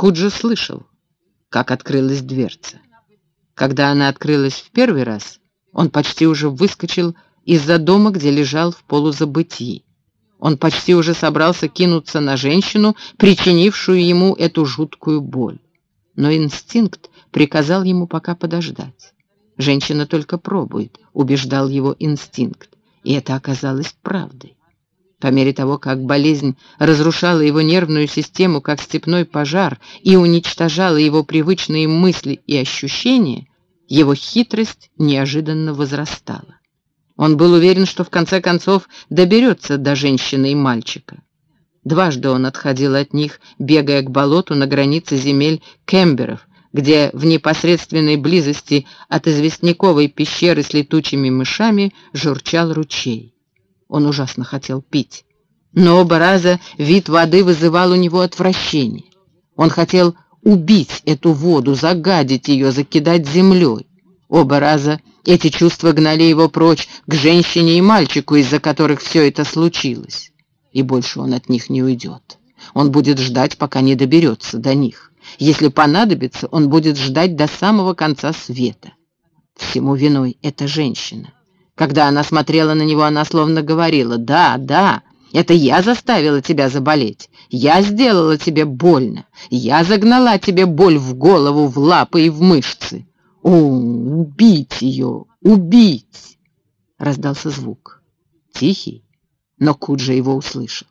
Куджо слышал, как открылась дверца. Когда она открылась в первый раз, он почти уже выскочил из-за дома, где лежал в полузабытии. Он почти уже собрался кинуться на женщину, причинившую ему эту жуткую боль. Но инстинкт приказал ему пока подождать. Женщина только пробует, убеждал его инстинкт, и это оказалось правдой. По мере того, как болезнь разрушала его нервную систему, как степной пожар, и уничтожала его привычные мысли и ощущения, его хитрость неожиданно возрастала. Он был уверен, что в конце концов доберется до женщины и мальчика. Дважды он отходил от них, бегая к болоту на границе земель Кемберов, где в непосредственной близости от известняковой пещеры с летучими мышами журчал ручей. Он ужасно хотел пить, но оба раза вид воды вызывал у него отвращение. Он хотел убить эту воду, загадить ее, закидать землей. Оба раза эти чувства гнали его прочь к женщине и мальчику, из-за которых все это случилось. И больше он от них не уйдет. Он будет ждать, пока не доберется до них. Если понадобится, он будет ждать до самого конца света. Всему виной эта женщина. Когда она смотрела на него, она словно говорила, «Да, да, это я заставила тебя заболеть. Я сделала тебе больно. Я загнала тебе боль в голову, в лапы и в мышцы. «О, убить ее! Убить!» Раздался звук. Тихий, но Куджа его услышал.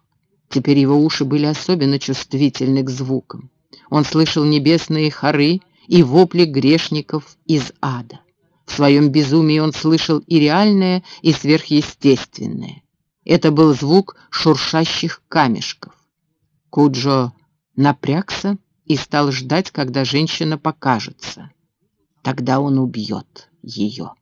Теперь его уши были особенно чувствительны к звукам. Он слышал небесные хоры и вопли грешников из ада. В своем безумии он слышал и реальное, и сверхъестественное. Это был звук шуршащих камешков. Куджо напрягся и стал ждать, когда женщина покажется. Тогда он убьет ее.